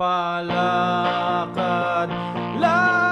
palakad. Lang